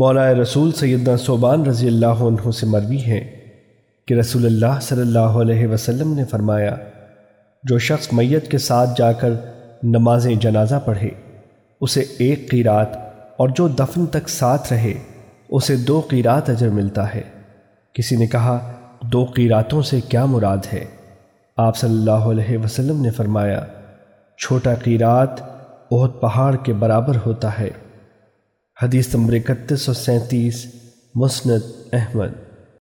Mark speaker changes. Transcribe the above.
Speaker 1: مولا رسول سیدنا صوبان رضی اللہ عنہ سے مروی ہے کہ رسول اللہ صلی اللہ علیہ وسلم نے فرمایا، جو شخص میت کے ساتھ جا کر نماز جنازہ پڑھے، اسے ایک قیرات اور جو دفن تک ساتھ رہے، اسے دو قیرات اجر ملتا ہے۔ کسی نے کہا، دو قیراتوں سے کیا مراد ہے؟ آپ صلی اللہ علیہ وسلم نے فرمایا، چھوٹا قیرات بہت پہاڑ کے برابر ہوتا ہے۔ حدیث نمبر اکتیس سو سینتیس مسند احمد۔